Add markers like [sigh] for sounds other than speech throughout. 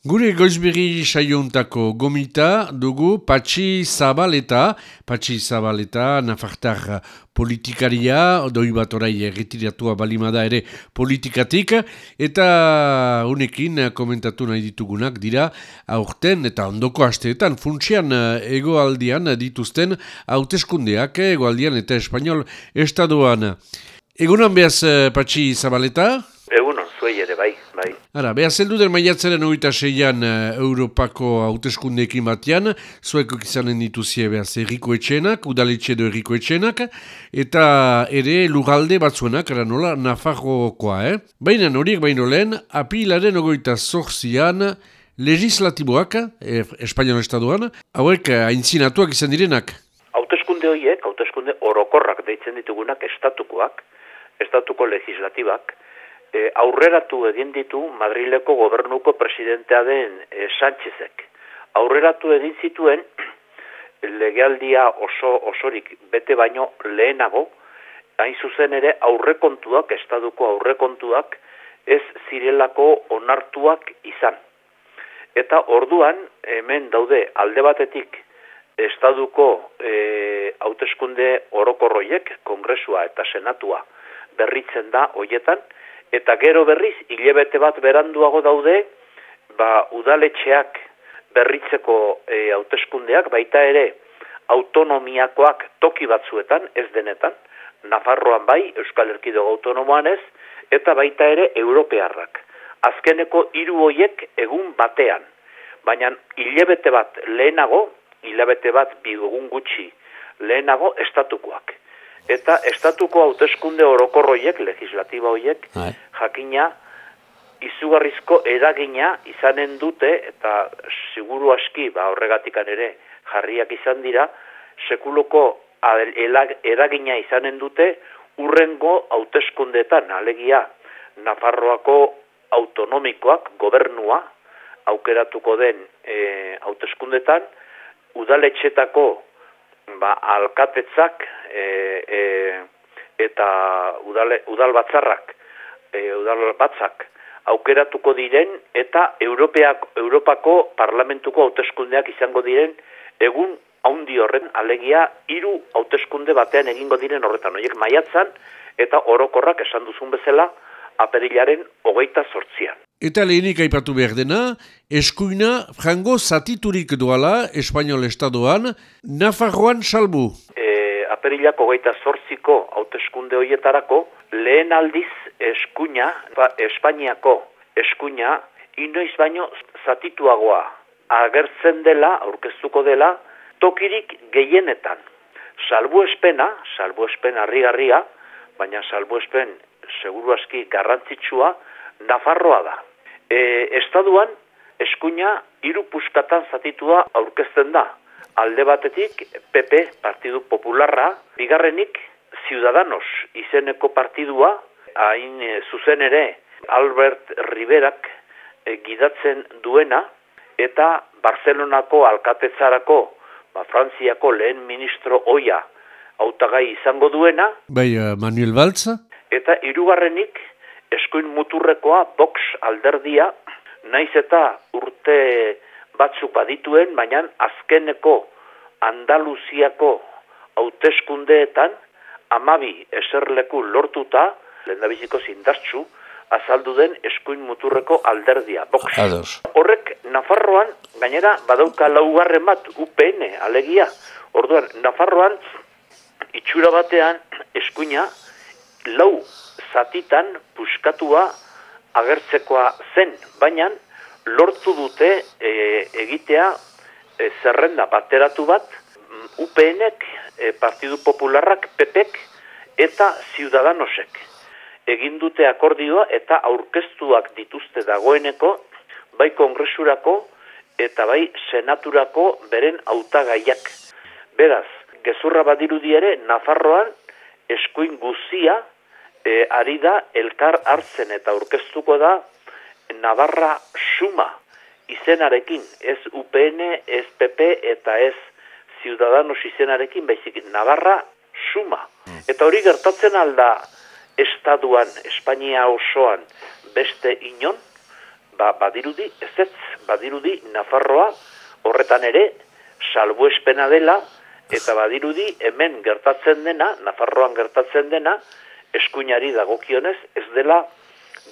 Gure goizberi saiontako gomita dugu Patxi Zabaleta, Patxi Zabaleta, nafartar politikaria, doi bat orai erretiratua balimada ere politikatik, eta unekin komentatu nahi ditugunak dira aurten eta ondoko asteetan funtsian egoaldian dituzten hauteskundeak egoaldian eta espanol estadoan. Egunan behaz Patxi Zabaleta? Egunon, zuei ere, bai. Ara, behar zeldu den maiatzaren horita seian uh, Europako hauteskundeekin batean, zueko izanen dituzie behar erriko etxenak, udaletxe edo erriko etxenak, eta ere lugalde batzuenak, ara nola, Nafarrokoa, eh? Baina horiek baino lehen, apilaren ogoita zorzian, legislatiboak, eh, Espainian Estaduan, hauek haintzinatuak izan direnak. Hauteskunde horiek, hauteskunde orokorrak deitzen ditugunak estatukoak, estatuko legislatibak, e, aurreratu egin ditu Madrileko gobernuko presidentea den e, Sánchezek. Aurreratu egin zituen [clears throat] legealdia oso osorik bete baino lehenago, hain zuzen ere aurrekontuak, estaduko aurrekontuak, ez zirelako onartuak izan. Eta orduan, hemen daude alde batetik estaduko e, hauteskunde orokorroiek, kongresua eta senatua berritzen da hoietan, eta gero berriz hilebete bat beranduago daude ba udaletxeak berritzeko e, hauteskundeak baita ere autonomiakoak toki batzuetan ez denetan Nafarroan bai Euskal Herkidago autonomoan ez eta baita ere europearrak. Azkeneko hiru hoiek egun batean. Baina hilebete bat lehenago hilabete bat bi egun gutxi lehenago estatukoak eta estatuko hauteskunde orokorroiek, legislatiba hoiek, bai. jakina, izugarrizko eragina izanen dute, eta siguru aski, ba, horregatikan ere, jarriak izan dira, sekuloko eragina izanen dute, urrengo hauteskundetan, alegia, Nafarroako autonomikoak, gobernua, aukeratuko den e, hauteskundetan, udaletxetako ba, alkatetzak e, e, eta udale, udal batzarrak, e, udal batzak aukeratuko diren eta Europeak, Europako parlamentuko hauteskundeak izango diren egun haundi horren alegia hiru hauteskunde batean egingo diren horretan. Horiek maiatzan eta orokorrak esan duzun bezala aperilaren hogeita sortzian. Eta lehenik aipatu behar dena, eskuina frango zatiturik duala Espainol Estadoan, Nafarroan salbu. E, aperilako gaita zortziko hauteskunde horietarako, lehen aldiz eskuina, ba, Espainiako eskuina, inoiz baino zatituagoa agertzen dela, aurkeztuko dela, tokirik gehienetan. Salbu espena, salbu espena harri-harria, baina salbu espen seguru aski garrantzitsua, Nafarroa da e, estaduan eskuina hiru puskatan zatitua aurkezten da. Alde batetik PP Partidu Popularra, bigarrenik Ciudadanos izeneko partidua, hain e, zuzen ere Albert Riberak e, gidatzen duena, eta Barcelonako alkatetzarako, ba, Frantziako lehen ministro oia hautagai izango duena. Bai, uh, Manuel Baltza. Eta hirugarrenik eskuin muturrekoa box alderdia, naiz eta urte batzuk badituen, baina azkeneko Andaluziako hauteskundeetan amabi eserleku lortuta, lendabiziko zindartxu, azaldu den eskuin muturreko alderdia, box. Horrek, Nafarroan, gainera, badauka laugarren bat, UPN, alegia. Orduan, Nafarroan, itxura batean, eskuina, lau zatitan puskatua agertzekoa zen, baina lortu dute e, egitea e, zerrenda bateratu bat mm, UPNek, e, Partidu Popularrak, PPek eta Ciudadanosek. Egin dute akordioa eta aurkeztuak dituzte dagoeneko bai kongresurako eta bai senaturako beren hautagaiak. Beraz, gezurra badirudi ere Nafarroan eskuin guzia e, ari da elkar hartzen eta aurkeztuko da Navarra Suma izenarekin, ez UPN, ez PP eta ez Ciudadanos izenarekin, baizik Navarra Suma. Hmm. Eta hori gertatzen alda estaduan, Espainia osoan beste inon, ba, badirudi, ez ez, badirudi Nafarroa horretan ere salbuespena dela, eta badirudi hemen gertatzen dena, Nafarroan gertatzen dena, eskuinari dagokionez ez dela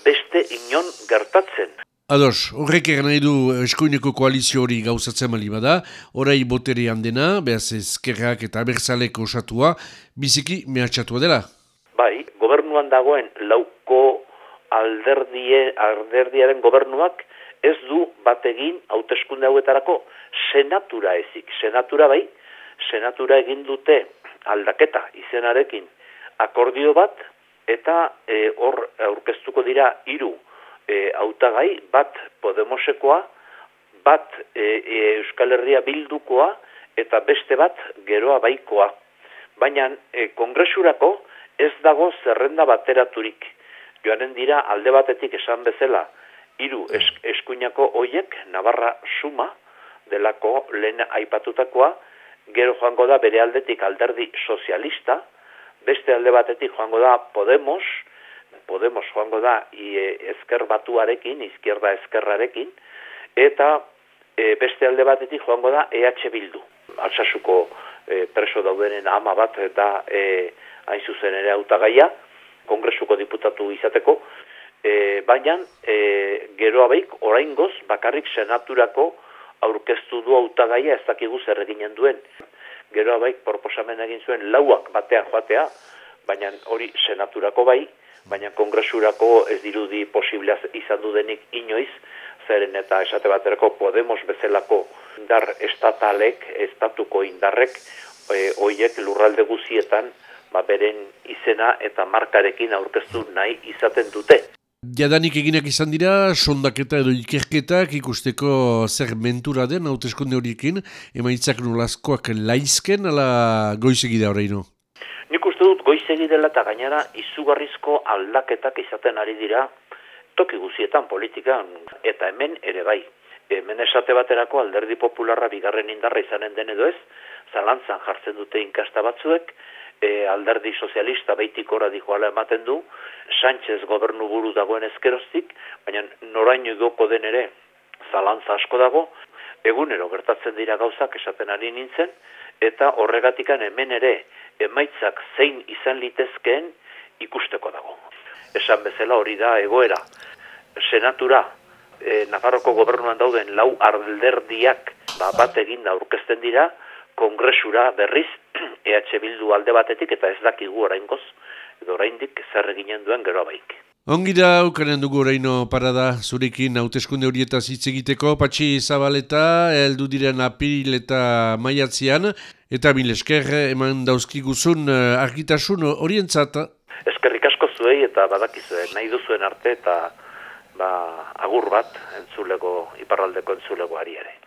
beste inon gertatzen. Ados, horrek egan nahi du eskuineko koalizio hori gauzatzen mali bada, orai boterean dena, behaz ezkerrak eta abertzalek osatua, biziki mehatxatua dela. Bai, gobernuan dagoen lauko alderdie, alderdiaren gobernuak ez du bategin hauteskunde hauetarako senatura ezik. Senatura bai, senatura egin dute aldaketa izenarekin akordio bat, eta e, hor aurkeztuko dira hiru e, autagai, bat Podemosekoa, bat e, e, Euskal Herria bildukoa, eta beste bat geroa baikoa. Baina e, kongresurako ez dago zerrenda bateraturik. Joanen dira alde batetik esan bezala, hiru eskuinako hoiek Navarra suma delako lehen aipatutakoa, gero joango da bere aldetik alderdi sozialista, beste alde batetik joango da Podemos, Podemos joango da e, ezker batuarekin, izkierda ezkerrarekin, eta e, beste alde batetik joango da EH Bildu. Altsasuko e, preso daudenen ama bat eta e, hain zuzen ere autagaia, kongresuko diputatu izateko, e, baina e, geroa behik orain goz bakarrik senaturako aurkeztu du autagaia ez dakigu zer eginen duen. Geroa baik proposamen egin zuen lauak batean joatea, baina hori senaturako bai, baina kongresurako ez dirudi posiblea izan du denik inoiz, zeren eta esate baterako Podemos bezalako indar estatalek, estatuko indarrek, e, oiek lurralde guzietan, ba, beren izena eta markarekin aurkeztu nahi izaten dute. Jadanik eginak izan dira, sondaketa edo ikerketak ikusteko zer mentura den, hauteskonde horiekin, emaitzak nolazkoak laizken, ala goizegida horreino? Nik uste dut goizegi dela eta gainera izugarrizko aldaketak izaten ari dira toki guzietan politikan eta hemen ere bai. Hemen esate baterako alderdi popularra bigarren indarra izanen den edo ez, zalantzan jartzen dute inkasta batzuek, e, alderdi sozialista beitik ora dijoala ematen du, Sánchez gobernu buru dagoen ezkeroztik, baina noraino igoko den ere zalantza asko dago, egunero gertatzen dira gauzak esaten ari nintzen, eta horregatikan hemen ere emaitzak zein izan litezkeen ikusteko dago. Esan bezala hori da egoera. Senatura, e, Nafarroko gobernuan dauden lau alderdiak ba, bat egin da aurkezten dira, kongresura berriz [clears throat] EH Bildu alde batetik eta ez dakigu oraingoz, edo oraindik zer eginen duen gero baik. Ongi da, ukanen dugu oraino parada zurekin hauteskunde horietaz hitz egiteko, patxi zabaleta, heldu diren apil eta maiatzian, eta mil esker eman dauzkiguzun uh, argitasun horientzat. Eskerrik asko zuei eta badakizue, nahi duzuen arte eta ba, agur bat entzulego, iparraldeko entzulego ari ere.